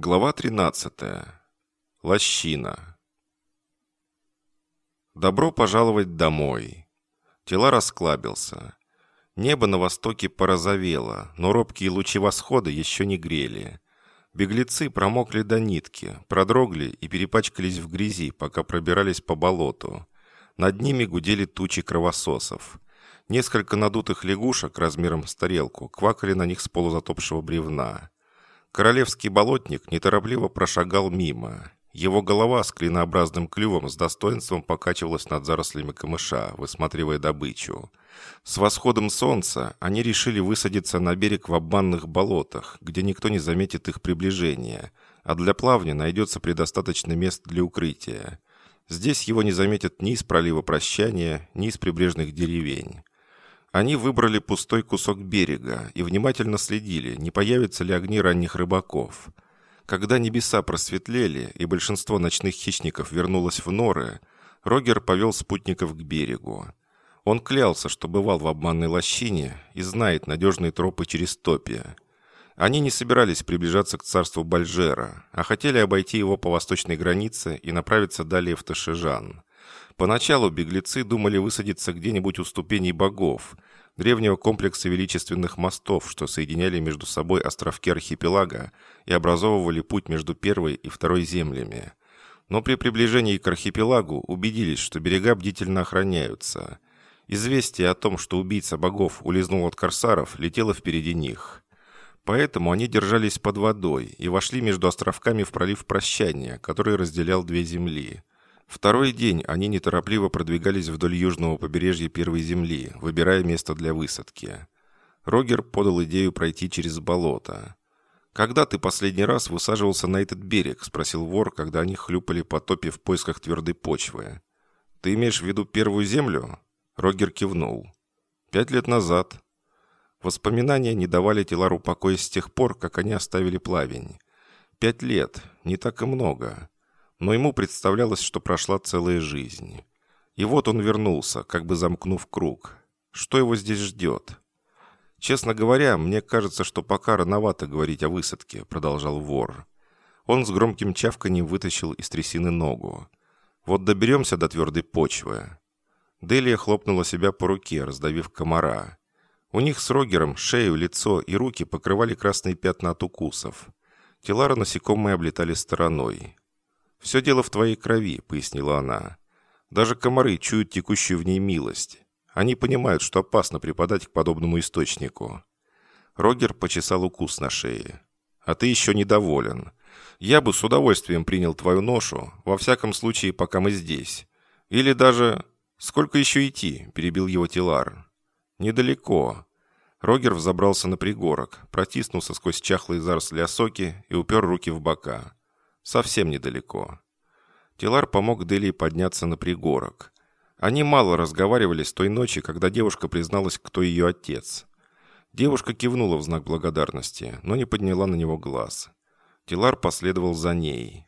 Глава 13. Лощина. Добро пожаловать домой. Тела расклабился. Небо на востоке порозовело, но робкие лучи восхода еще не грели. Беглецы промокли до нитки, продрогли и перепачкались в грязи, пока пробирались по болоту. Над ними гудели тучи кровососов. Несколько надутых лягушек размером с тарелку квакали на них с полузатопшего бревна. Королевский болотник неторопливо прошагал мимо. Его голова с клинообразным клювом с достоинством покачивалась над зарослями камыша, высматривая добычу. С восходом солнца они решили высадиться на берег в обманных болотах, где никто не заметит их приближения, а для плавни найдется предостаточно мест для укрытия. Здесь его не заметят ни из пролива прощания, ни из прибрежных деревень. Они выбрали пустой кусок берега и внимательно следили, не появятся ли огни ранних рыбаков. Когда небеса просветлели и большинство ночных хищников вернулось в норы, Рогер повел спутников к берегу. Он клялся, что бывал в обманной лощине и знает надежные тропы через топи. Они не собирались приближаться к царству Бальжера, а хотели обойти его по восточной границе и направиться далее в Ташижан. Поначалу беглецы думали высадиться где-нибудь у ступеней богов, древнего комплекса величественных мостов, что соединяли между собой островки архипелага и образовывали путь между первой и второй землями. Но при приближении к архипелагу убедились, что берега бдительно охраняются. Известие о том, что убийца богов улизнул от корсаров, летело впереди них. Поэтому они держались под водой и вошли между островками в пролив прощания, который разделял две земли. Второй день они неторопливо продвигались вдоль южного побережья Первой Земли, выбирая место для высадки. Рогер подал идею пройти через болото. «Когда ты последний раз высаживался на этот берег?» – спросил вор, когда они хлюпали по топе в поисках твердой почвы. «Ты имеешь в виду Первую Землю?» Рогер кивнул. «Пять лет назад». Воспоминания не давали Телару покоя с тех пор, как они оставили плавень. Пять лет, не так и много но ему представлялось, что прошла целая жизнь. И вот он вернулся, как бы замкнув круг. Что его здесь ждет? «Честно говоря, мне кажется, что пока рановато говорить о высадке», — продолжал вор. Он с громким чавканьем вытащил из трясины ногу. «Вот доберемся до твердой почвы». Делия хлопнула себя по руке, раздавив комара. У них с Рогером шею, лицо и руки покрывали красные пятна от укусов. Телара насекомые облетали стороной. «Все дело в твоей крови», — пояснила она. «Даже комары чуют текущую в ней милость. Они понимают, что опасно припадать к подобному источнику». Рогер почесал укус на шее. «А ты еще недоволен. Я бы с удовольствием принял твою ношу, во всяком случае, пока мы здесь. Или даже... Сколько еще идти?» – перебил его Тилар. «Недалеко». Рогер взобрался на пригорок, протиснулся сквозь чахлые заросли осоки и упер руки в бока. Совсем недалеко. Тилар помог Делии подняться на пригорок. Они мало разговаривали с той ночи, когда девушка призналась, кто ее отец. Девушка кивнула в знак благодарности, но не подняла на него глаз. Тилар последовал за ней.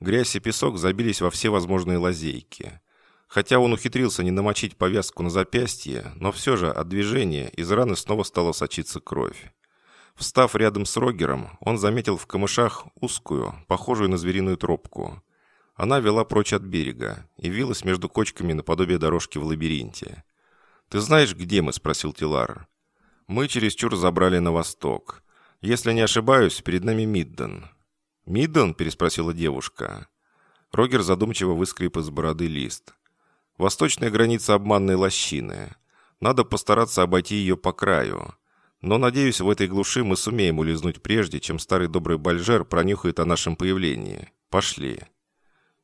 Грязь и песок забились во все возможные лазейки. Хотя он ухитрился не намочить повязку на запястье, но все же от движения из раны снова стала сочиться кровь. Встав рядом с Рогером, он заметил в камышах узкую, похожую на звериную тропку. Она вела прочь от берега и вилась между кочками наподобие дорожки в лабиринте. «Ты знаешь, где мы?» – спросил Тилар. «Мы чересчур забрали на восток. Если не ошибаюсь, перед нами Мидден». «Мидден?» – переспросила девушка. Рогер задумчиво выскреб из бороды лист. «Восточная граница обманной лощины. Надо постараться обойти ее по краю. Но, надеюсь, в этой глуши мы сумеем улизнуть прежде, чем старый добрый Бальжер пронюхает о нашем появлении. Пошли».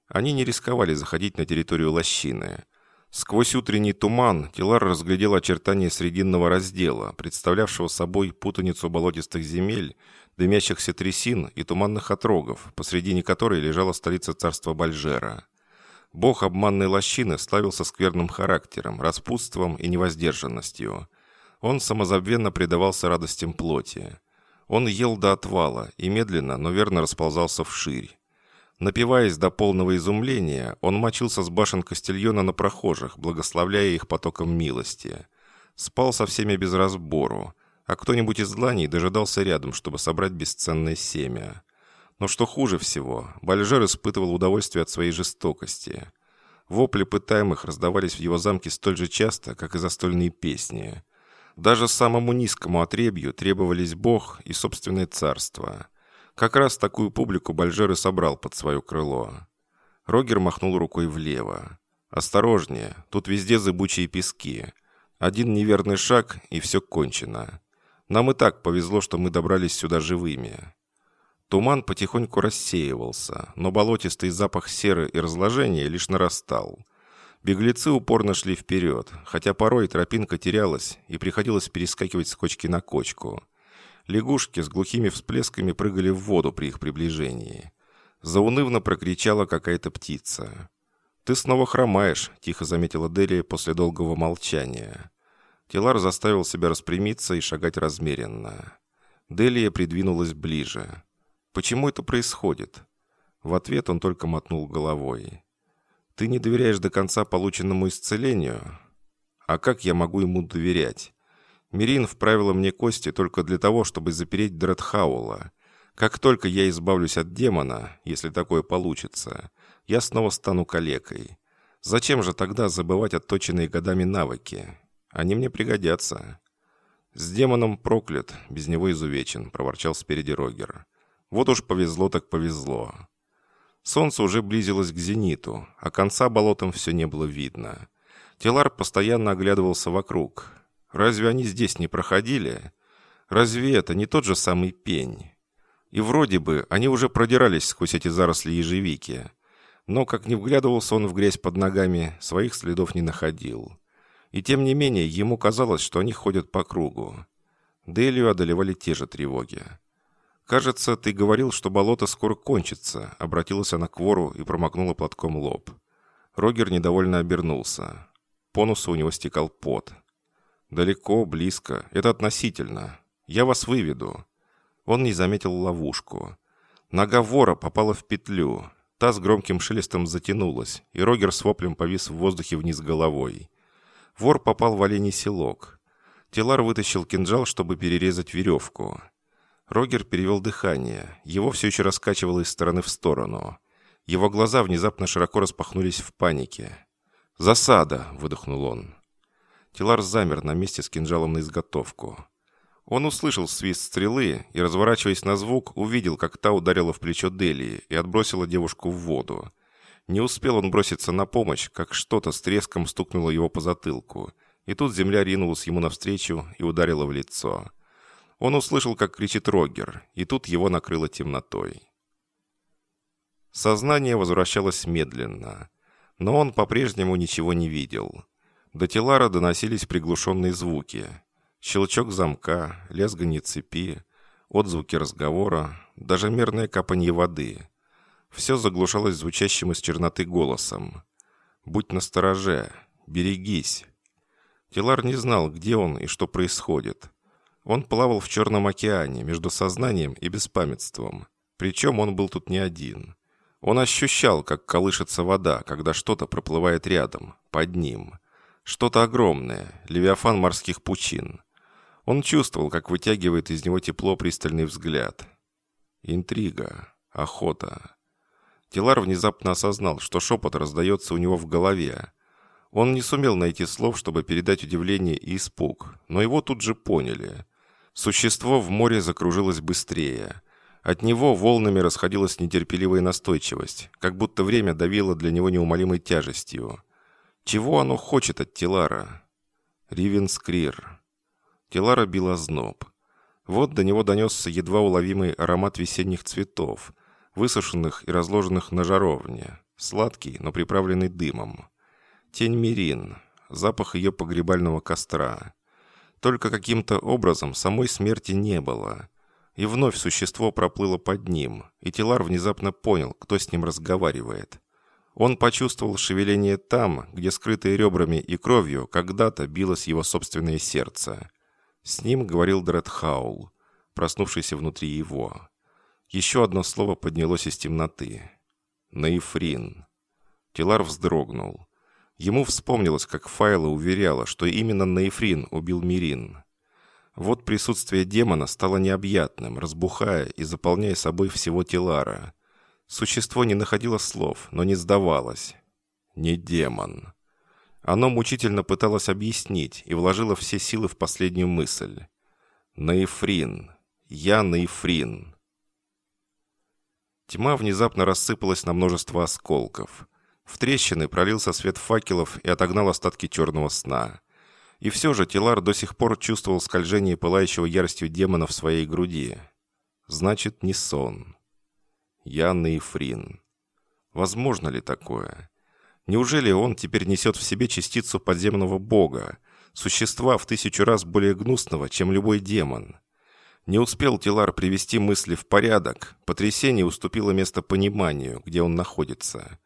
Они не рисковали заходить на территорию лощины. Сквозь утренний туман Тилар разглядел очертания срединного раздела, представлявшего собой путаницу болотистых земель, дымящихся трясин и туманных отрогов, посредине которой лежала столица царства Бальжера. Бог обманной лощины славился скверным характером, распутством и невоздержанностью – он самозабвенно предавался радостям плоти. Он ел до отвала и медленно, но верно расползался вширь. Напиваясь до полного изумления, он мочился с башен Кастильона на прохожих, благословляя их потоком милости. Спал со всеми без разбору, а кто-нибудь из дланей дожидался рядом, чтобы собрать бесценное семя. Но что хуже всего, Бальжер испытывал удовольствие от своей жестокости. Вопли пытаемых раздавались в его замке столь же часто, как и застольные песни. Даже самому низкому отребью требовались Бог и собственное царство. Как раз такую публику Бальжер и собрал под свое крыло. Рогер махнул рукой влево. «Осторожнее, тут везде зыбучие пески. Один неверный шаг, и все кончено. Нам и так повезло, что мы добрались сюда живыми». Туман потихоньку рассеивался, но болотистый запах серы и разложения лишь нарастал. Беглецы упорно шли вперед, хотя порой тропинка терялась и приходилось перескакивать с кочки на кочку. Лягушки с глухими всплесками прыгали в воду при их приближении. Заунывно прокричала какая-то птица. «Ты снова хромаешь», — тихо заметила Делия после долгого молчания. Тилар заставил себя распрямиться и шагать размеренно. Делия придвинулась ближе. Почему это происходит?» В ответ он только мотнул головой. «Ты не доверяешь до конца полученному исцелению? А как я могу ему доверять? Мирин вправила мне кости только для того, чтобы запереть Дредхаула. Как только я избавлюсь от демона, если такое получится, я снова стану калекой. Зачем же тогда забывать отточенные годами навыки? Они мне пригодятся». «С демоном проклят, без него изувечен», — проворчал спереди Рогер. Вот уж повезло так повезло. Солнце уже близилось к зениту, а конца болотом все не было видно. Телар постоянно оглядывался вокруг. Разве они здесь не проходили? Разве это не тот же самый пень? И вроде бы они уже продирались сквозь эти заросли ежевики. Но, как ни вглядывался он в грязь под ногами, своих следов не находил. И тем не менее, ему казалось, что они ходят по кругу. Делию одолевали те же тревоги. «Кажется, ты говорил, что болото скоро кончится», — обратилась она к вору и промокнула платком лоб. Рогер недовольно обернулся. По носу у него стекал пот. «Далеко, близко. Это относительно. Я вас выведу». Он не заметил ловушку. Нога вора попала в петлю. Та с громким шелестом затянулась, и Рогер с воплем повис в воздухе вниз головой. Вор попал в оленей селок. Телар вытащил кинжал, чтобы перерезать веревку. Рогер перевел дыхание. Его все еще раскачивало из стороны в сторону. Его глаза внезапно широко распахнулись в панике. «Засада!» — выдохнул он. Тилар замер на месте с кинжалом на изготовку. Он услышал свист стрелы и, разворачиваясь на звук, увидел, как та ударила в плечо Делии и отбросила девушку в воду. Не успел он броситься на помощь, как что-то с треском стукнуло его по затылку. И тут земля ринулась ему навстречу и ударила в лицо. Он услышал, как кричит Рогер, и тут его накрыло темнотой. Сознание возвращалось медленно, но он по-прежнему ничего не видел. До Телара доносились приглушенные звуки. Щелчок замка, лязганье цепи, отзвуки разговора, даже мерное капанье воды. Все заглушалось звучащим из черноты голосом. «Будь настороже! Берегись!» Телар не знал, где он и что происходит. Он плавал в Черном океане между сознанием и беспамятством. Причем он был тут не один. Он ощущал, как колышется вода, когда что-то проплывает рядом, под ним. Что-то огромное, левиафан морских пучин. Он чувствовал, как вытягивает из него тепло пристальный взгляд. Интрига, охота. Тилар внезапно осознал, что шепот раздается у него в голове. Он не сумел найти слов, чтобы передать удивление и испуг, но его тут же поняли. Существо в море закружилось быстрее. От него волнами расходилась нетерпеливая настойчивость, как будто время давило для него неумолимой тяжестью. Чего оно хочет от Тилара? Ривенскрир. Тилара била зноб. Вот до него донесся едва уловимый аромат весенних цветов, высушенных и разложенных на жаровне, сладкий, но приправленный дымом. Тень Мирин, запах ее погребального костра. Только каким-то образом самой смерти не было. И вновь существо проплыло под ним, и Тилар внезапно понял, кто с ним разговаривает. Он почувствовал шевеление там, где скрытые ребрами и кровью когда-то билось его собственное сердце. С ним говорил Дредхаул, проснувшийся внутри его. Еще одно слово поднялось из темноты. Наифрин. Тилар вздрогнул. Ему вспомнилось, как Файла уверяла, что именно Наифрин убил Мирин. Вот присутствие демона стало необъятным, разбухая и заполняя собой всего Тилара. Существо не находило слов, но не сдавалось. Не демон. Оно мучительно пыталось объяснить и вложило все силы в последнюю мысль. Наифрин. Я Наифрин. Тьма внезапно рассыпалась на множество осколков. В трещины пролился свет факелов и отогнал остатки черного сна. И все же Тилар до сих пор чувствовал скольжение пылающего яростью демона в своей груди. Значит, не сон. Я Наифрин. Возможно ли такое? Неужели он теперь несет в себе частицу подземного бога, существа в тысячу раз более гнусного, чем любой демон? Не успел Тилар привести мысли в порядок, потрясение уступило место пониманию, где он находится.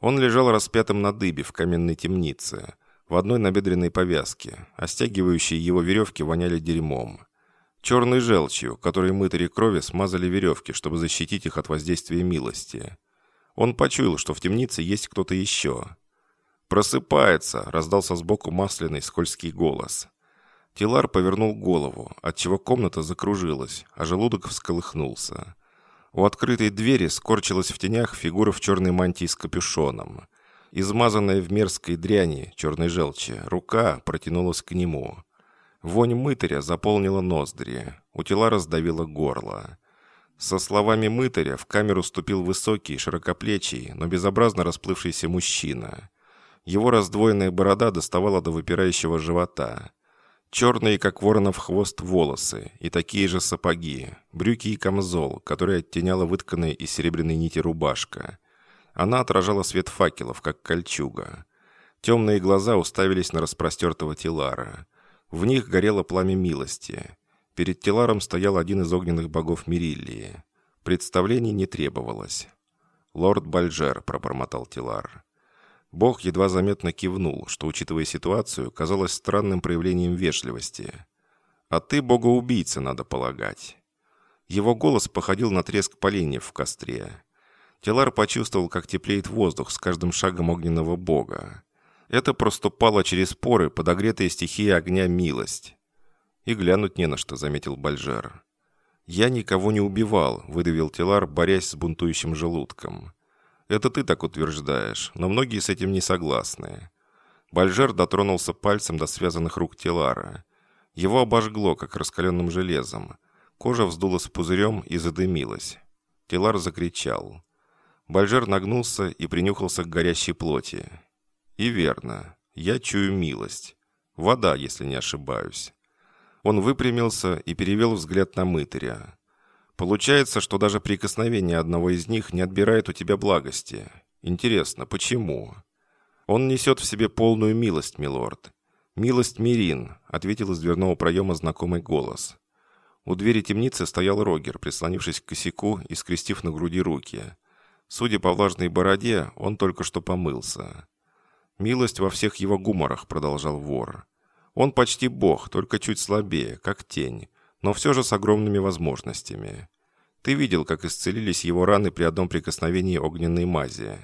Он лежал распятым на дыбе в каменной темнице, в одной набедренной повязке, а стягивающие его веревки воняли дерьмом. Черной желчью, которой мытари крови смазали веревки, чтобы защитить их от воздействия милости. Он почуял, что в темнице есть кто-то еще. «Просыпается!» – раздался сбоку масляный скользкий голос. Тилар повернул голову, отчего комната закружилась, а желудок всколыхнулся. У открытой двери скорчилась в тенях фигура в черной мантии с капюшоном. Измазанная в мерзкой дряни, черной желчи, рука протянулась к нему. Вонь мытаря заполнила ноздри, у Тилара сдавило горло. Со словами мытаря в камеру ступил высокий, широкоплечий, но безобразно расплывшийся мужчина. Его раздвоенная борода доставала до выпирающего живота. Черные, как воронов хвост, волосы и такие же сапоги, брюки и камзол, которые оттеняла вытканная из серебряной нити рубашка. Она отражала свет факелов, как кольчуга. Темные глаза уставились на распростертого Тилара. В них горело пламя милости. Перед Тиларом стоял один из огненных богов Мириллии. Представлений не требовалось. «Лорд Бальжер», — пробормотал Тилар. Бог едва заметно кивнул, что, учитывая ситуацию, казалось странным проявлением вежливости. «А ты богоубийца, надо полагать». Его голос походил на треск поленьев в костре. Телар почувствовал, как теплеет воздух с каждым шагом огненного бога. Это проступало через поры, подогретые стихией огня милость. «И глянуть не на что», — заметил Бальжер. «Я никого не убивал», — выдавил Телар, борясь с бунтующим желудком. Это ты так утверждаешь, но многие с этим не согласны. Бальжер дотронулся пальцем до связанных рук Телара. Его обожгло, как раскаленным железом. Кожа вздулась пузырем и задымилась. Телар закричал. Бальжер нагнулся и принюхался к горящей плоти. И верно, я чую милость. Вода, если не ошибаюсь. Он выпрямился и перевел взгляд на мытаря. Получается, что даже прикосновение одного из них не отбирает у тебя благости. Интересно, почему? Он несет в себе полную милость, милорд. «Милость Мирин», — ответил из дверного проема знакомый голос. У двери темницы стоял Рогер, прислонившись к косяку и скрестив на груди руки. Судя по влажной бороде, он только что помылся. «Милость во всех его гуморах», — продолжал вор. «Он почти бог, только чуть слабее, как тень, но все же с огромными возможностями. Ты видел, как исцелились его раны при одном прикосновении огненной мази.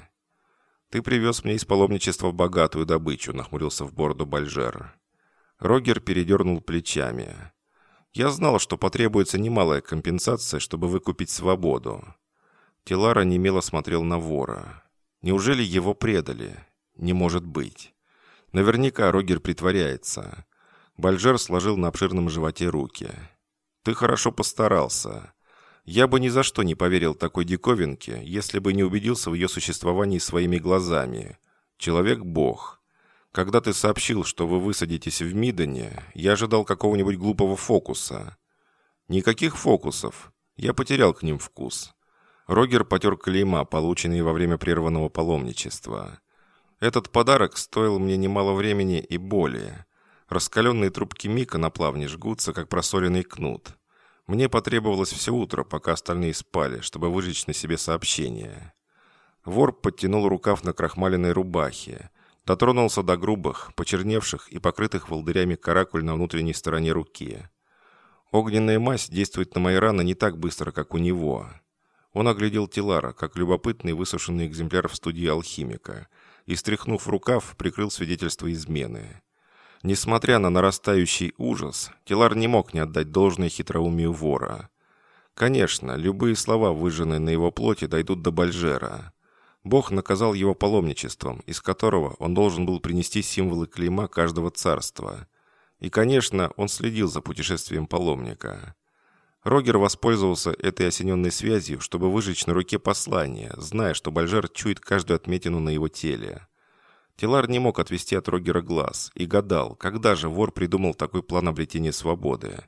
Ты привез мне из паломничества богатую добычу, нахмурился в бороду Бальжер. Рогер передернул плечами. Я знал, что потребуется немалая компенсация, чтобы выкупить свободу. Телара немело смотрел на вора. Неужели его предали? Не может быть. Наверняка Рогер притворяется. Бальжер сложил на обширном животе руки. «Ты хорошо постарался. Я бы ни за что не поверил такой диковинке, если бы не убедился в ее существовании своими глазами. Человек-бог. Когда ты сообщил, что вы высадитесь в Мидоне, я ожидал какого-нибудь глупого фокуса. Никаких фокусов. Я потерял к ним вкус. Рогер потер клейма, полученные во время прерванного паломничества. Этот подарок стоил мне немало времени и боли. Раскаленные трубки Мика на плавне жгутся, как просоленный кнут. Мне потребовалось все утро, пока остальные спали, чтобы выжечь на себе сообщение. Вор подтянул рукав на крахмаленной рубахе, дотронулся до грубых, почерневших и покрытых волдырями каракуль на внутренней стороне руки. Огненная мазь действует на мои раны не так быстро, как у него. Он оглядел Тилара, как любопытный высушенный экземпляр в студии алхимика, и, стряхнув рукав, прикрыл свидетельство измены. Несмотря на нарастающий ужас, Тилар не мог не отдать должное хитроумию вора. Конечно, любые слова, выжженные на его плоти, дойдут до Бальжера. Бог наказал его паломничеством, из которого он должен был принести символы клейма каждого царства. И, конечно, он следил за путешествием паломника. Рогер воспользовался этой осененной связью, чтобы выжечь на руке послание, зная, что Бальжер чует каждую отметину на его теле. Тилар не мог отвести от Рогера глаз и гадал, когда же вор придумал такой план обретения свободы.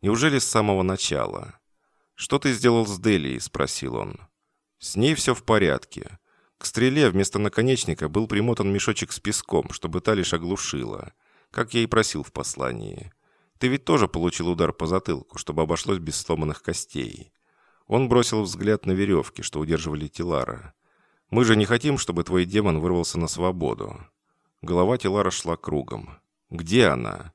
Неужели с самого начала? «Что ты сделал с Делией?» – спросил он. «С ней все в порядке. К стреле вместо наконечника был примотан мешочек с песком, чтобы та лишь оглушила, как я и просил в послании. Ты ведь тоже получил удар по затылку, чтобы обошлось без сломанных костей». Он бросил взгляд на веревки, что удерживали Тилара. Мы же не хотим, чтобы твой демон вырвался на свободу». Голова Тилара шла кругом. «Где она?»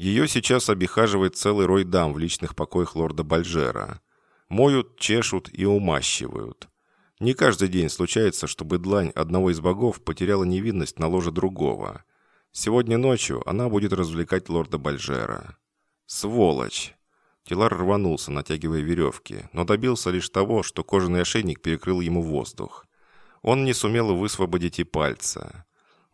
Ее сейчас обихаживает целый рой дам в личных покоях лорда Бальжера. Моют, чешут и умащивают. Не каждый день случается, чтобы длань одного из богов потеряла невинность на ложе другого. Сегодня ночью она будет развлекать лорда Бальжера. Сволочь! Тилар рванулся, натягивая веревки, но добился лишь того, что кожаный ошейник перекрыл ему воздух. Он не сумел высвободить и пальца.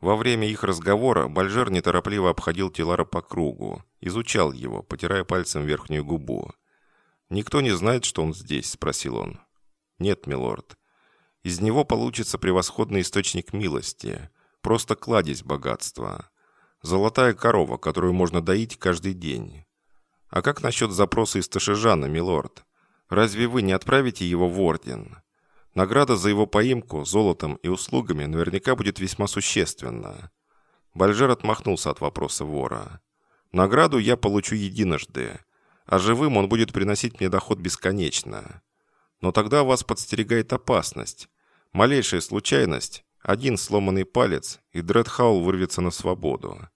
Во время их разговора Бальжер неторопливо обходил Тилара по кругу, изучал его, потирая пальцем верхнюю губу. «Никто не знает, что он здесь?» – спросил он. «Нет, милорд. Из него получится превосходный источник милости, просто кладезь богатства. Золотая корова, которую можно доить каждый день. А как насчет запроса из Ташижана, милорд? Разве вы не отправите его в орден?» Награда за его поимку золотом и услугами наверняка будет весьма существенна. Бальжер отмахнулся от вопроса вора. Награду я получу единожды, а живым он будет приносить мне доход бесконечно. Но тогда вас подстерегает опасность. Малейшая случайность, один сломанный палец, и Дредхаул вырвется на свободу.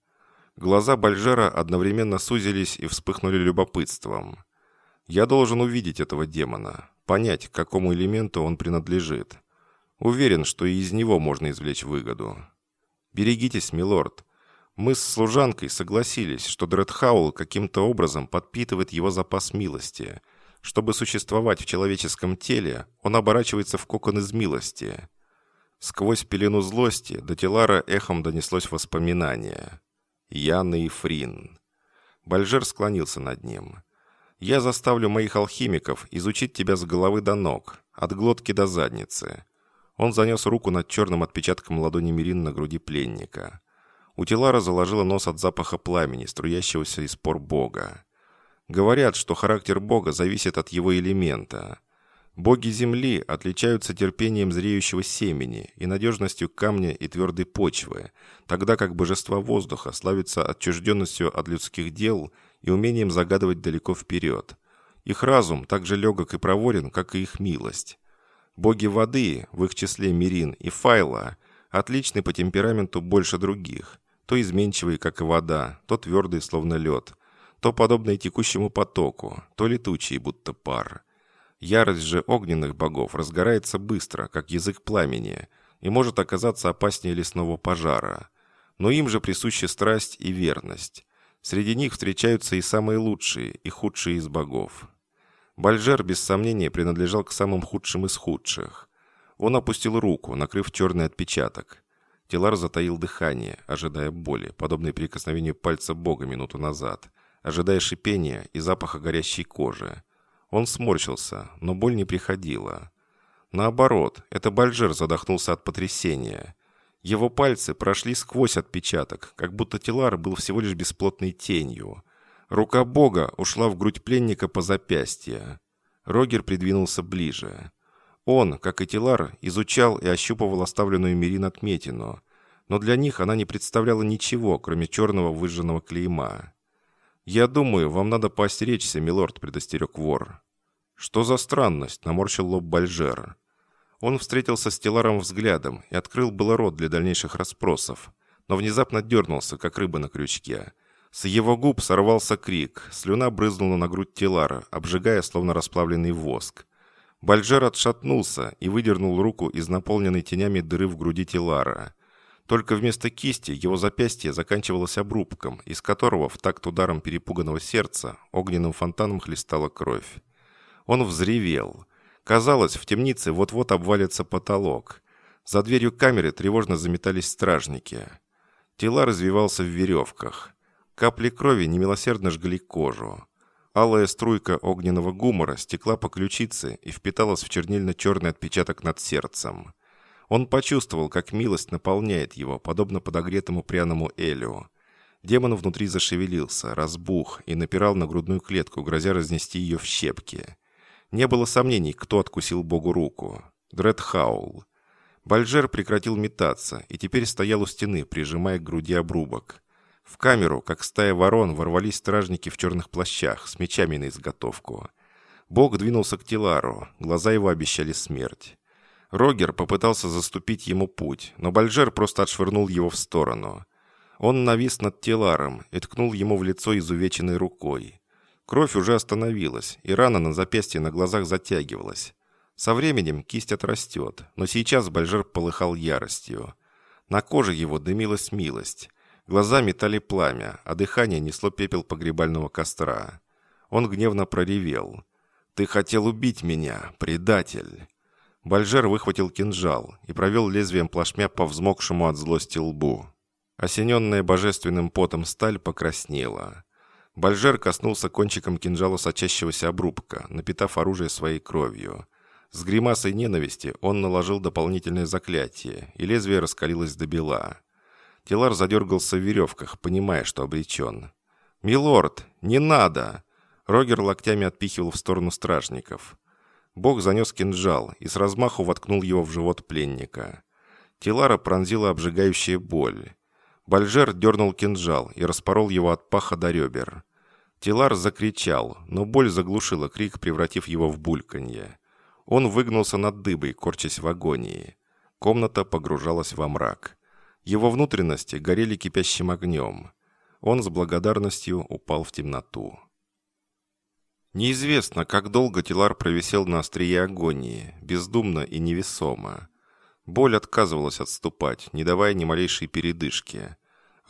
Глаза Бальжера одновременно сузились и вспыхнули любопытством. Я должен увидеть этого демона понять, к какому элементу он принадлежит. Уверен, что и из него можно извлечь выгоду. Берегитесь, милорд. Мы с служанкой согласились, что Дредхаул каким-то образом подпитывает его запас милости. Чтобы существовать в человеческом теле, он оборачивается в кокон из милости. Сквозь пелену злости до Телара эхом донеслось воспоминание. Яна и Фрин. Бальжер склонился над ним. Я заставлю моих алхимиков изучить тебя с головы до ног, от глотки до задницы». Он занес руку над черным отпечатком ладони Мирин на груди пленника. У Тилара заложила нос от запаха пламени, струящегося из пор Бога. Говорят, что характер Бога зависит от его элемента. Боги Земли отличаются терпением зреющего семени и надежностью камня и твердой почвы, тогда как божества воздуха славятся отчужденностью от людских дел – и умением загадывать далеко вперед. Их разум так же легок и проворен, как и их милость. Боги воды, в их числе Мирин и Файла, отличны по темпераменту больше других, то изменчивые, как и вода, то твердые, словно лед, то подобные текущему потоку, то летучие, будто пар. Ярость же огненных богов разгорается быстро, как язык пламени, и может оказаться опаснее лесного пожара. Но им же присуща страсть и верность. Среди них встречаются и самые лучшие, и худшие из богов. Бальжер, без сомнения, принадлежал к самым худшим из худших. Он опустил руку, накрыв черный отпечаток. Телар затаил дыхание, ожидая боли, подобной прикосновению пальца бога минуту назад, ожидая шипения и запаха горящей кожи. Он сморщился, но боль не приходила. Наоборот, это Бальжер задохнулся от потрясения. Его пальцы прошли сквозь отпечаток, как будто Тилар был всего лишь бесплотной тенью. Рука Бога ушла в грудь пленника по запястье. Рогер придвинулся ближе. Он, как и Тилар, изучал и ощупывал оставленную Мирин отметину, но для них она не представляла ничего, кроме черного выжженного клейма. «Я думаю, вам надо поостеречься, милорд», — предостерег вор. «Что за странность?» — наморщил лоб Бальжер. Он встретился с Теларом взглядом и открыл было рот для дальнейших расспросов, но внезапно дернулся, как рыба на крючке. С его губ сорвался крик, слюна брызнула на грудь Телара, обжигая, словно расплавленный воск. Бальжер отшатнулся и выдернул руку из наполненной тенями дыры в груди Телара. Только вместо кисти его запястье заканчивалось обрубком, из которого в такт ударом перепуганного сердца огненным фонтаном хлестала кровь. Он взревел. Казалось, в темнице вот-вот обвалится потолок. За дверью камеры тревожно заметались стражники. Тела развивался в веревках. Капли крови немилосердно жгли кожу. Алая струйка огненного гумора стекла по ключице и впиталась в чернильно-черный отпечаток над сердцем. Он почувствовал, как милость наполняет его, подобно подогретому пряному элю. Демон внутри зашевелился, разбух и напирал на грудную клетку, грозя разнести ее в щепки. Не было сомнений, кто откусил Богу руку. Дред Хаул. Бальжер прекратил метаться и теперь стоял у стены, прижимая к груди обрубок. В камеру, как стая ворон, ворвались стражники в черных плащах с мечами на изготовку. Бог двинулся к Тилару, глаза его обещали смерть. Рогер попытался заступить ему путь, но Бальжер просто отшвырнул его в сторону. Он навис над Тиларом и ткнул ему в лицо изувеченной рукой. Кровь уже остановилась, и рана на запястье на глазах затягивалась. Со временем кисть отрастет, но сейчас Бальжер полыхал яростью. На коже его дымилась милость. Глаза метали пламя, а дыхание несло пепел погребального костра. Он гневно проревел. «Ты хотел убить меня, предатель!» Бальжер выхватил кинжал и провел лезвием плашмя по взмокшему от злости лбу. Осененная божественным потом сталь покраснела. Бальжер коснулся кончиком кинжала сочащегося обрубка, напитав оружие своей кровью. С гримасой ненависти он наложил дополнительное заклятие, и лезвие раскалилось до бела. Телар задергался в веревках, понимая, что обречен. «Милорд, не надо!» Рогер локтями отпихивал в сторону стражников. Бог занес кинжал и с размаху воткнул его в живот пленника. Тилара пронзила обжигающая боль. Бальжер дернул кинжал и распорол его от паха до ребер. Тилар закричал, но боль заглушила крик, превратив его в бульканье. Он выгнулся над дыбой, корчась в агонии. Комната погружалась во мрак. Его внутренности горели кипящим огнем. Он с благодарностью упал в темноту. Неизвестно, как долго Тилар провисел на острие агонии, бездумно и невесомо. Боль отказывалась отступать, не давая ни малейшей передышки.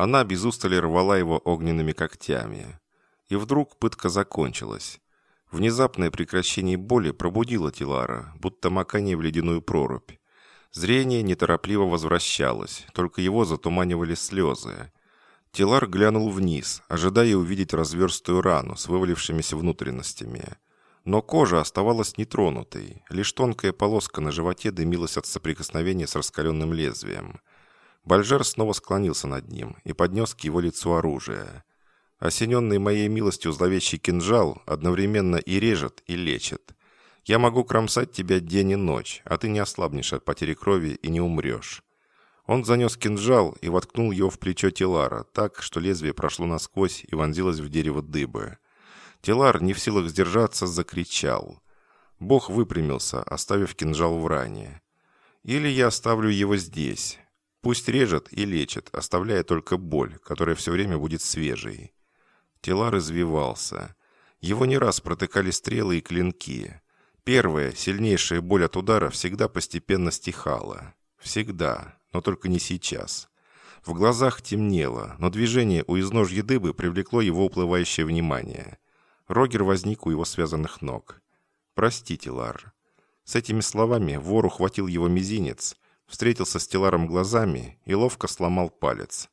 Она без устали рвала его огненными когтями. И вдруг пытка закончилась. Внезапное прекращение боли пробудило Тилара, будто макание в ледяную прорубь. Зрение неторопливо возвращалось, только его затуманивали слезы. Тилар глянул вниз, ожидая увидеть разверстую рану с вывалившимися внутренностями. Но кожа оставалась нетронутой, лишь тонкая полоска на животе дымилась от соприкосновения с раскаленным лезвием. Бальжер снова склонился над ним и поднес к его лицу оружие. Осененный моей милостью зловещий кинжал одновременно и режет, и лечит. Я могу кромсать тебя день и ночь, а ты не ослабнешь от потери крови и не умрешь». Он занес кинжал и воткнул его в плечо Тилара, так, что лезвие прошло насквозь и вонзилось в дерево дыбы. Тилар, не в силах сдержаться, закричал. Бог выпрямился, оставив кинжал в ране. «Или я оставлю его здесь. Пусть режет и лечит, оставляя только боль, которая все время будет свежей». Тилар извивался. Его не раз протыкали стрелы и клинки. Первая, сильнейшая боль от удара всегда постепенно стихала. Всегда, но только не сейчас. В глазах темнело, но движение у изножья дыбы привлекло его уплывающее внимание. Рогер возник у его связанных ног. «Простите, Лар». С этими словами вор ухватил его мизинец, встретился с Теларом глазами и ловко сломал палец.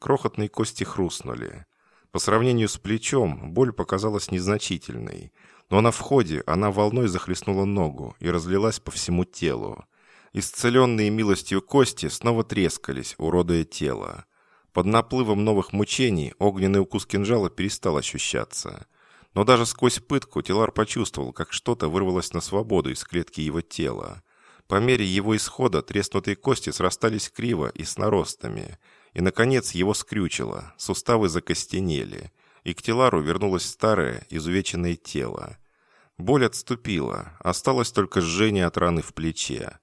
Крохотные кости хрустнули. По сравнению с плечом боль показалась незначительной, но на входе она волной захлестнула ногу и разлилась по всему телу. Исцеленные милостью кости снова трескались, уродуя тело. Под наплывом новых мучений огненный укус кинжала перестал ощущаться. Но даже сквозь пытку Тилар почувствовал, как что-то вырвалось на свободу из клетки его тела. По мере его исхода треснутые кости срастались криво и с наростами. И, наконец, его скрючило, суставы закостенели – и к Телару вернулось старое, изувеченное тело. Боль отступила, осталось только жжение от раны в плече.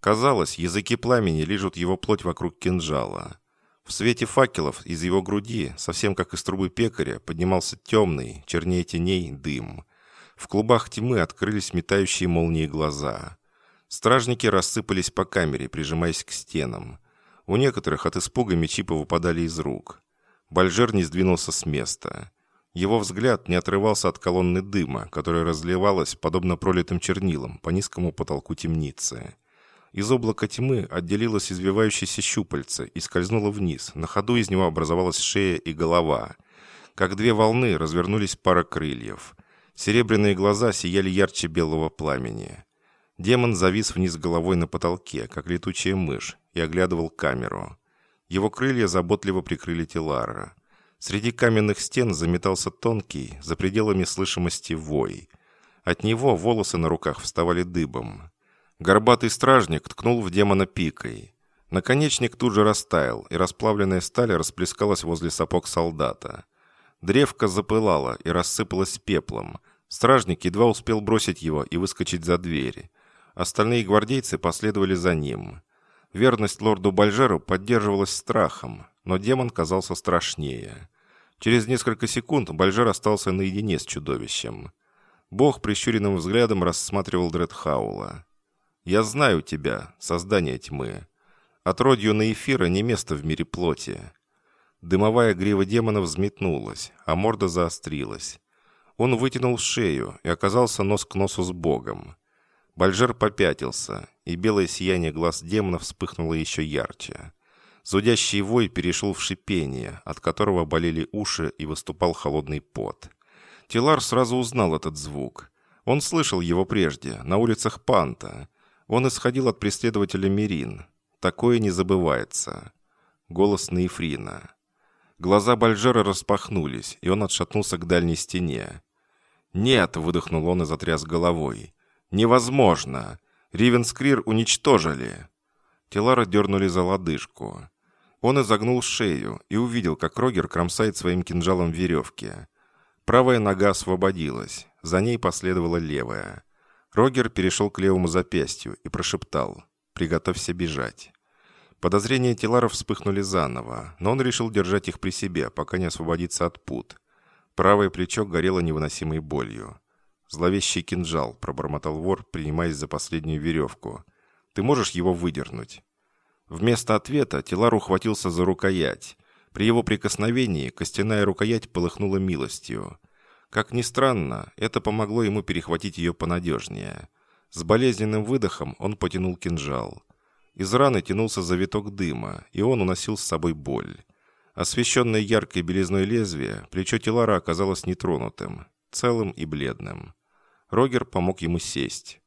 Казалось, языки пламени лижут его плоть вокруг кинжала. В свете факелов из его груди, совсем как из трубы пекаря, поднимался темный, чернее теней, дым. В клубах тьмы открылись метающие молнии глаза. Стражники рассыпались по камере, прижимаясь к стенам. У некоторых от испуга мечи повыпадали из рук. Бальжер не сдвинулся с места. Его взгляд не отрывался от колонны дыма, которая разливалась, подобно пролитым чернилам, по низкому потолку темницы. Из облака тьмы отделилось извивающееся щупальце и скользнуло вниз. На ходу из него образовалась шея и голова. Как две волны развернулись пара крыльев. Серебряные глаза сияли ярче белого пламени. Демон завис вниз головой на потолке, как летучая мышь, и оглядывал камеру. Его крылья заботливо прикрыли Телара. Среди каменных стен заметался тонкий, за пределами слышимости вой. От него волосы на руках вставали дыбом. Горбатый стражник ткнул в демона пикой. Наконечник тут же растаял, и расплавленная сталь расплескалась возле сапог солдата. Древко запылало и рассыпалось пеплом. Стражник едва успел бросить его и выскочить за дверь. Остальные гвардейцы последовали за ним. Верность лорду Бальжеру поддерживалась страхом, но демон казался страшнее. Через несколько секунд Бальжер остался наедине с чудовищем. Бог прищуренным взглядом рассматривал Дредхаула. «Я знаю тебя, создание тьмы. Отродью на эфира не место в мире плоти». Дымовая грива демона взметнулась, а морда заострилась. Он вытянул шею и оказался нос к носу с Богом. Бальжер попятился, и белое сияние глаз демона вспыхнуло еще ярче. Зудящий вой перешел в шипение, от которого болели уши и выступал холодный пот. Тилар сразу узнал этот звук. Он слышал его прежде, на улицах Панта. Он исходил от преследователя Мирин. Такое не забывается. Голос Нейфрина. Глаза Бальжера распахнулись, и он отшатнулся к дальней стене. «Нет!» — выдохнул он и затряс головой. «Невозможно! Ривенскрир уничтожили!» Телара дернули за лодыжку. Он изогнул шею и увидел, как Рогер кромсает своим кинжалом веревки. Правая нога освободилась, за ней последовала левая. Рогер перешел к левому запястью и прошептал «Приготовься бежать». Подозрения Телара вспыхнули заново, но он решил держать их при себе, пока не освободится от пут. Правое плечо горело невыносимой болью. «Зловещий кинжал», — пробормотал вор, принимаясь за последнюю веревку. «Ты можешь его выдернуть?» Вместо ответа Тилар ухватился за рукоять. При его прикосновении костяная рукоять полыхнула милостью. Как ни странно, это помогло ему перехватить ее понадежнее. С болезненным выдохом он потянул кинжал. Из раны тянулся завиток дыма, и он уносил с собой боль. Освещенное яркой белизной лезвие, плечо Тилара оказалось нетронутым, целым и бледным. Рогер помог ему сесть.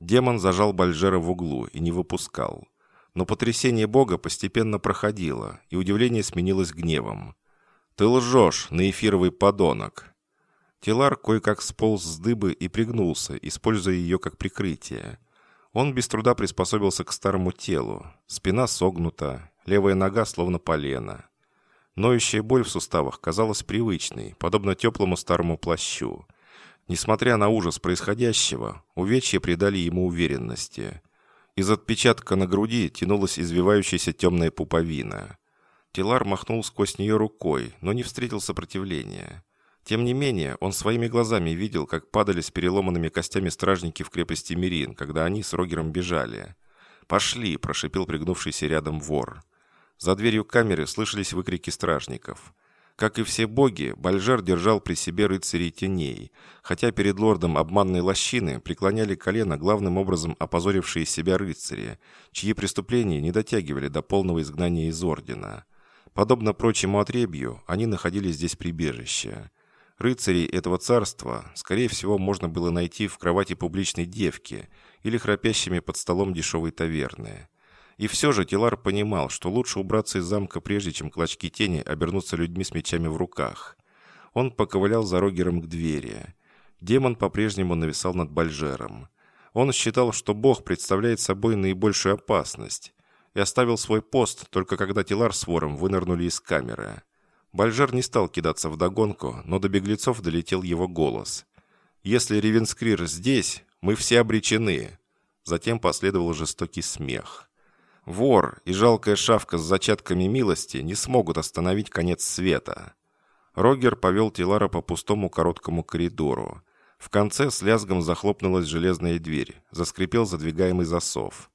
Демон зажал Бальжера в углу и не выпускал. Но потрясение Бога постепенно проходило, и удивление сменилось гневом. «Ты лжешь, наэфировый подонок!» Тилар кое-как сполз с дыбы и пригнулся, используя ее как прикрытие. Он без труда приспособился к старому телу. Спина согнута, левая нога словно полена. Ноющая боль в суставах казалась привычной, подобно теплому старому плащу. Несмотря на ужас происходящего, увечья придали ему уверенности. Из отпечатка на груди тянулась извивающаяся темная пуповина. Тилар махнул сквозь нее рукой, но не встретил сопротивления. Тем не менее, он своими глазами видел, как падали с переломанными костями стражники в крепости Мирин, когда они с Рогером бежали. «Пошли!» – прошипел пригнувшийся рядом вор. За дверью камеры слышались выкрики стражников – как и все боги, Бальжар держал при себе рыцарей теней, хотя перед лордом обманной лощины преклоняли колено главным образом опозорившие себя рыцари, чьи преступления не дотягивали до полного изгнания из ордена. Подобно прочему отребью, они находили здесь прибежище. Рыцарей этого царства, скорее всего, можно было найти в кровати публичной девки или храпящими под столом дешевой таверны. И все же Тилар понимал, что лучше убраться из замка, прежде чем клочки тени обернутся людьми с мечами в руках. Он поковылял за Рогером к двери. Демон по-прежнему нависал над Бальжером. Он считал, что Бог представляет собой наибольшую опасность, и оставил свой пост, только когда Тилар с вором вынырнули из камеры. Бальжер не стал кидаться в догонку, но до беглецов долетел его голос. «Если Ревенскрир здесь, мы все обречены». Затем последовал жестокий смех. Вор и жалкая шавка с зачатками милости не смогут остановить конец света. Рогер повел Тилара по пустому короткому коридору. В конце с лязгом захлопнулась железная дверь, заскрипел задвигаемый засов.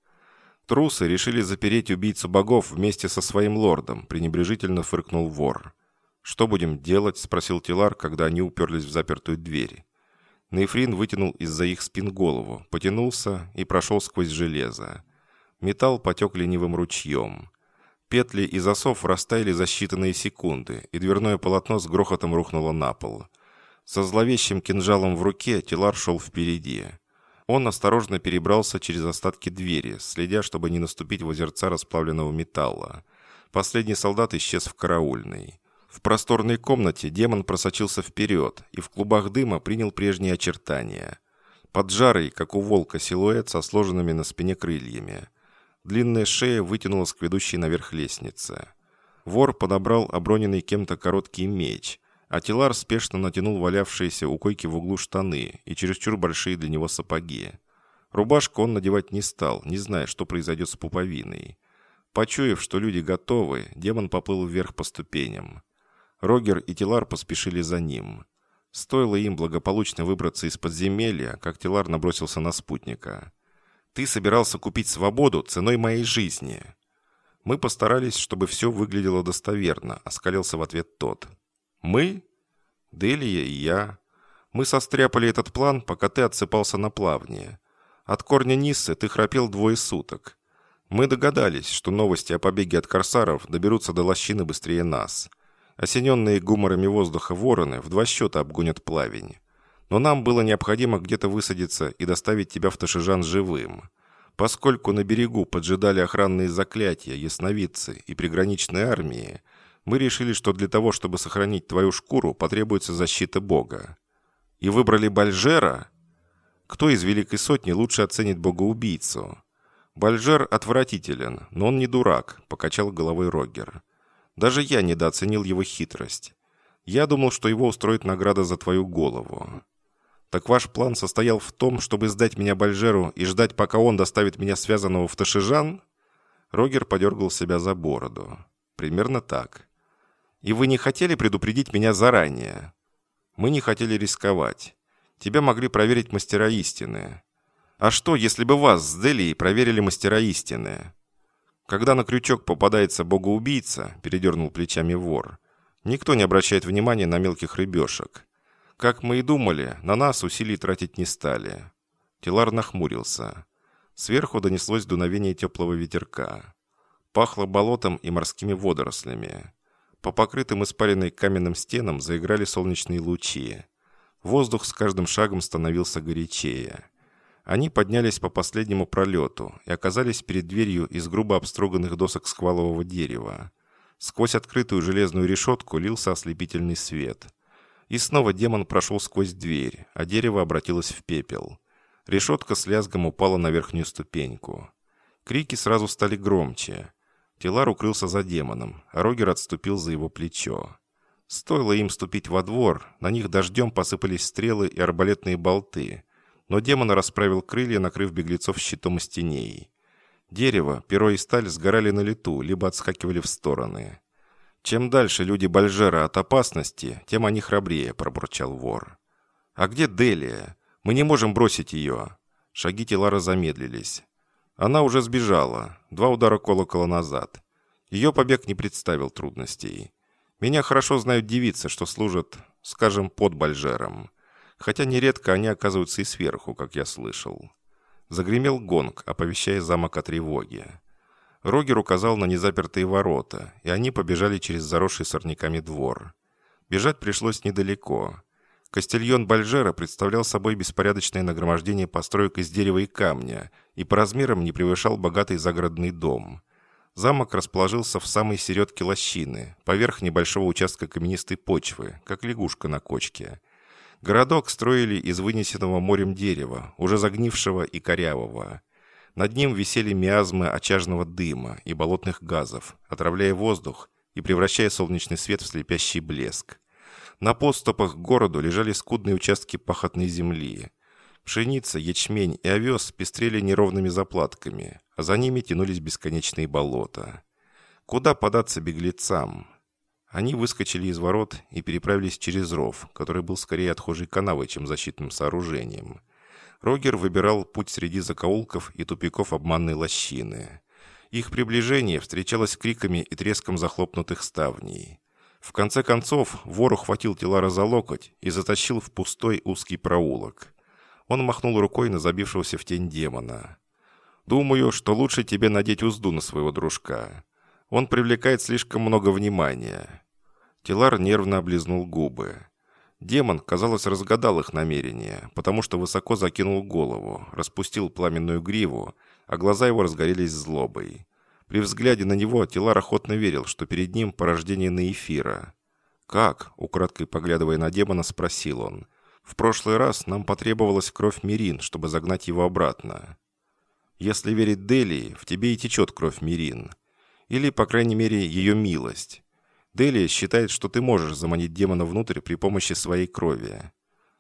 Трусы решили запереть убийцу богов вместе со своим лордом, пренебрежительно фыркнул вор. «Что будем делать?» – спросил Тилар, когда они уперлись в запертую дверь. Нейфрин вытянул из-за их спин голову, потянулся и прошел сквозь железо. Металл потек ленивым ручьем. Петли и засов растаяли за считанные секунды, и дверное полотно с грохотом рухнуло на пол. Со зловещим кинжалом в руке Тилар шел впереди. Он осторожно перебрался через остатки двери, следя, чтобы не наступить в озерца расплавленного металла. Последний солдат исчез в караульной. В просторной комнате демон просочился вперед и в клубах дыма принял прежние очертания. Поджарый, как у волка, силуэт со сложенными на спине крыльями. Длинная шея вытянулась к ведущей наверх лестнице. Вор подобрал оброненный кем-то короткий меч, а Тилар спешно натянул валявшиеся у койки в углу штаны и чересчур большие для него сапоги. Рубашку он надевать не стал, не зная, что произойдет с пуповиной. Почуяв, что люди готовы, демон поплыл вверх по ступеням. Рогер и Тилар поспешили за ним. Стоило им благополучно выбраться из подземелья, как Тилар набросился на спутника. «Ты собирался купить свободу ценой моей жизни». Мы постарались, чтобы все выглядело достоверно, оскалился в ответ тот. «Мы?» «Делия и я. Мы состряпали этот план, пока ты отсыпался на плавне. От корня Ниссы ты храпел двое суток. Мы догадались, что новости о побеге от корсаров доберутся до лощины быстрее нас». Осененные гуморами воздуха вороны в два счета обгонят плавень. Но нам было необходимо где-то высадиться и доставить тебя в Ташижан живым. Поскольку на берегу поджидали охранные заклятия, ясновидцы и приграничные армии, мы решили, что для того, чтобы сохранить твою шкуру, потребуется защита Бога. И выбрали Бальжера? Кто из Великой Сотни лучше оценит Богоубийцу? Бальжер отвратителен, но он не дурак, покачал головой Рогер. Даже я недооценил его хитрость. Я думал, что его устроит награда за твою голову. Так ваш план состоял в том, чтобы сдать меня Бальжеру и ждать, пока он доставит меня связанного в Ташижан? Рогер подергал себя за бороду. Примерно так. И вы не хотели предупредить меня заранее? Мы не хотели рисковать. Тебя могли проверить мастера истины. А что, если бы вас с Делией проверили мастера истины? Когда на крючок попадается богоубийца, передернул плечами вор, никто не обращает внимания на мелких рыбешек. Как мы и думали, на нас усилий тратить не стали. Тилар нахмурился. Сверху донеслось дуновение теплого ветерка. Пахло болотом и морскими водорослями. По покрытым испаренной каменным стенам заиграли солнечные лучи. Воздух с каждым шагом становился горячее. Они поднялись по последнему пролету и оказались перед дверью из грубо обструганных досок сквалового дерева. Сквозь открытую железную решетку лился ослепительный свет. И снова демон прошел сквозь дверь, а дерево обратилось в пепел. Решетка с лязгом упала на верхнюю ступеньку. Крики сразу стали громче. Телар укрылся за демоном, а Рогер отступил за его плечо. Стоило им ступить во двор, на них дождем посыпались стрелы и арбалетные болты – но демон расправил крылья, накрыв беглецов щитом из теней. Дерево, перо и сталь сгорали на лету, либо отскакивали в стороны. «Чем дальше люди Бальжера от опасности, тем они храбрее», — пробурчал вор. «А где Делия? Мы не можем бросить ее». Шаги Тилара замедлились. Она уже сбежала. Два удара колокола назад. Ее побег не представил трудностей. Меня хорошо знают девицы, что служат, скажем, под Бальжером хотя нередко они оказываются и сверху, как я слышал. Загремел гонг, оповещая замок о тревоге. Рогер указал на незапертые ворота, и они побежали через заросший сорняками двор. Бежать пришлось недалеко. Кастильон Бальжера представлял собой беспорядочное нагромождение построек из дерева и камня и по размерам не превышал богатый загородный дом. Замок расположился в самой середке лощины, поверх небольшого участка каменистой почвы, как лягушка на кочке – Городок строили из вынесенного морем дерева, уже загнившего и корявого. Над ним висели миазмы очажного дыма и болотных газов, отравляя воздух и превращая солнечный свет в слепящий блеск. На подступах к городу лежали скудные участки пахотной земли. Пшеница, ячмень и овес пестрели неровными заплатками, а за ними тянулись бесконечные болота. Куда податься беглецам? Они выскочили из ворот и переправились через ров, который был скорее отхожей канавой, чем защитным сооружением. Рогер выбирал путь среди закоулков и тупиков обманной лощины. Их приближение встречалось криками и треском захлопнутых ставней. В конце концов, вор ухватил Тилара за локоть и затащил в пустой узкий проулок. Он махнул рукой на забившегося в тень демона. «Думаю, что лучше тебе надеть узду на своего дружка. Он привлекает слишком много внимания». Тилар нервно облизнул губы. Демон, казалось, разгадал их намерение, потому что высоко закинул голову, распустил пламенную гриву, а глаза его разгорелись злобой. При взгляде на него Тилар охотно верил, что перед ним порождение Наэфира. «Как?» — украдкой поглядывая на демона, спросил он. «В прошлый раз нам потребовалась кровь Мирин, чтобы загнать его обратно. Если верить Делии, в тебе и течет кровь Мирин. Или, по крайней мере, ее милость. Делия считает, что ты можешь заманить демона внутрь при помощи своей крови.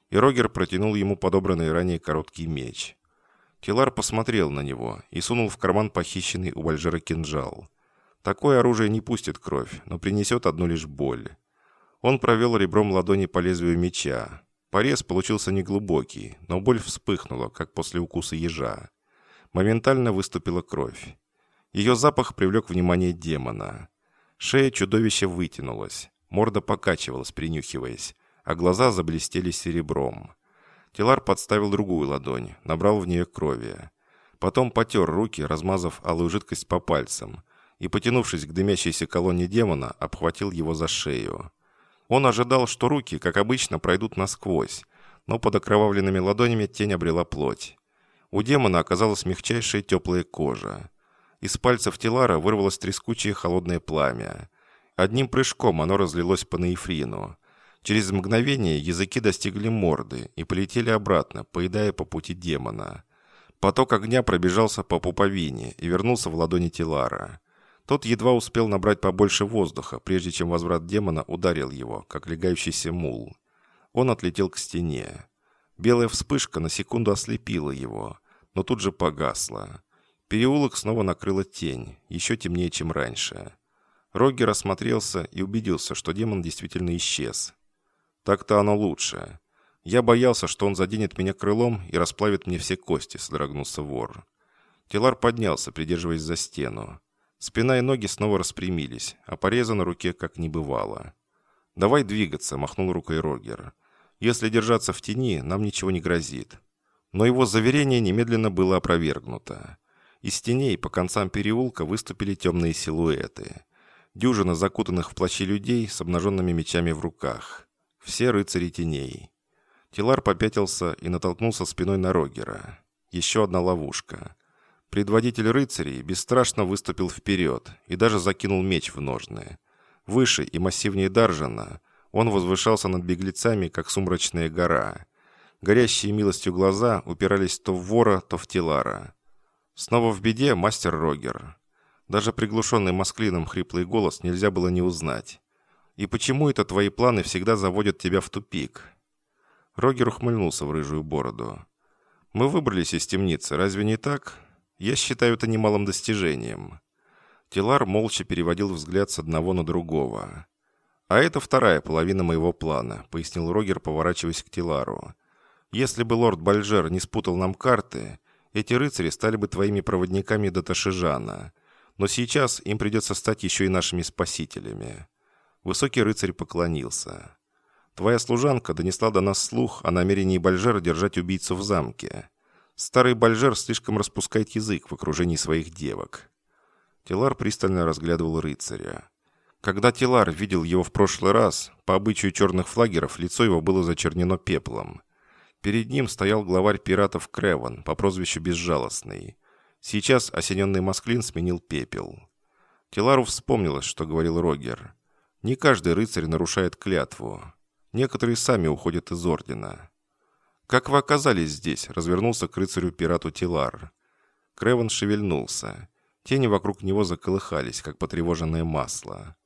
И Рогер протянул ему подобранный ранее короткий меч. Тилар посмотрел на него и сунул в карман похищенный у Вальжера кинжал. Такое оружие не пустит кровь, но принесет одну лишь боль. Он провел ребром ладони по лезвию меча. Порез получился неглубокий, но боль вспыхнула, как после укуса ежа. Моментально выступила кровь. Ее запах привлек внимание демона. Шея чудовища вытянулась, морда покачивалась, принюхиваясь, а глаза заблестели серебром. Тилар подставил другую ладонь, набрал в нее крови. Потом потер руки, размазав алую жидкость по пальцам, и, потянувшись к дымящейся колонне демона, обхватил его за шею. Он ожидал, что руки, как обычно, пройдут насквозь, но под окровавленными ладонями тень обрела плоть. У демона оказалась мягчайшая теплая кожа. Из пальцев Тилара вырвалось трескучее холодное пламя. Одним прыжком оно разлилось по наифрину. Через мгновение языки достигли морды и полетели обратно, поедая по пути демона. Поток огня пробежался по пуповине и вернулся в ладони Тилара. Тот едва успел набрать побольше воздуха, прежде чем возврат демона ударил его, как легающийся мул. Он отлетел к стене. Белая вспышка на секунду ослепила его, но тут же погасла. Переулок снова накрыла тень, еще темнее, чем раньше. Роггер осмотрелся и убедился, что демон действительно исчез. «Так-то оно лучше. Я боялся, что он заденет меня крылом и расплавит мне все кости», — содрогнулся вор. Телар поднялся, придерживаясь за стену. Спина и ноги снова распрямились, а пореза на руке как не бывало. «Давай двигаться», — махнул рукой Рогер. «Если держаться в тени, нам ничего не грозит». Но его заверение немедленно было опровергнуто. Из теней по концам переулка выступили темные силуэты. Дюжина закутанных в плащи людей с обнаженными мечами в руках. Все рыцари теней. Тилар попятился и натолкнулся спиной на Рогера. Еще одна ловушка. Предводитель рыцарей бесстрашно выступил вперед и даже закинул меч в ножны. Выше и массивнее Даржана он возвышался над беглецами, как сумрачная гора. Горящие милостью глаза упирались то в вора, то в Тилара. Снова в беде мастер Рогер. Даже приглушенный Масклином хриплый голос нельзя было не узнать. И почему это твои планы всегда заводят тебя в тупик? Рогер ухмыльнулся в рыжую бороду. Мы выбрались из темницы, разве не так? Я считаю это немалым достижением. Тилар молча переводил взгляд с одного на другого. «А это вторая половина моего плана», — пояснил Рогер, поворачиваясь к Тилару. «Если бы лорд Бальжер не спутал нам карты, эти рыцари стали бы твоими проводниками до Ташижана. Но сейчас им придется стать еще и нашими спасителями». Высокий рыцарь поклонился. «Твоя служанка донесла до нас слух о намерении Бальжера держать убийцу в замке. Старый Бальжер слишком распускает язык в окружении своих девок». Тилар пристально разглядывал рыцаря. Когда Тилар видел его в прошлый раз, по обычаю черных флагеров лицо его было зачернено пеплом. Перед ним стоял главарь пиратов Креван по прозвищу Безжалостный. Сейчас осененный Масклин сменил пепел. Телару вспомнилось, что говорил Рогер. Не каждый рыцарь нарушает клятву. Некоторые сами уходят из ордена. «Как вы оказались здесь?» — развернулся к рыцарю-пирату Тилар. Креван шевельнулся. Тени вокруг него заколыхались, как потревоженное масло.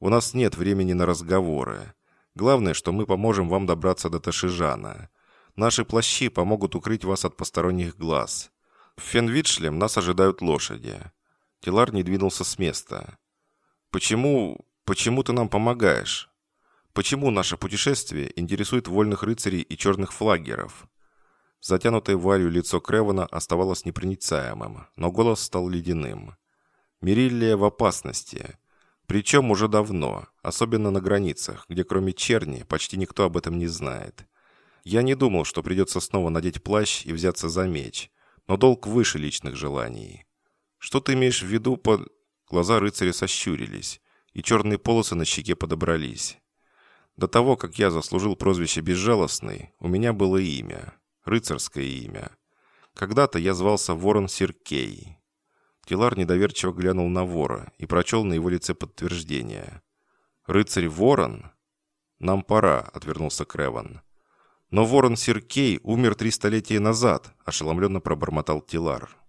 «У нас нет времени на разговоры. Главное, что мы поможем вам добраться до Ташижана. Наши плащи помогут укрыть вас от посторонних глаз. В Фенвитшлем нас ожидают лошади». Тилар не двинулся с места. «Почему... почему ты нам помогаешь? Почему наше путешествие интересует вольных рыцарей и черных флагеров?» Затянутое вуалью лицо Кревана оставалось непроницаемым, но голос стал ледяным. Мериллия в опасности. Причем уже давно, особенно на границах, где кроме черни почти никто об этом не знает. Я не думал, что придется снова надеть плащ и взяться за меч, но долг выше личных желаний. Что ты имеешь в виду под... Глаза рыцаря сощурились, и черные полосы на щеке подобрались. До того, как я заслужил прозвище «Безжалостный», у меня было имя. Рыцарское имя. Когда-то я звался Ворон Сиркей. Тилар недоверчиво глянул на вора и прочел на его лице подтверждение. «Рыцарь Ворон?» «Нам пора», — отвернулся Креван. «Но Ворон Сиркей умер три столетия назад», — ошеломленно пробормотал Тилар.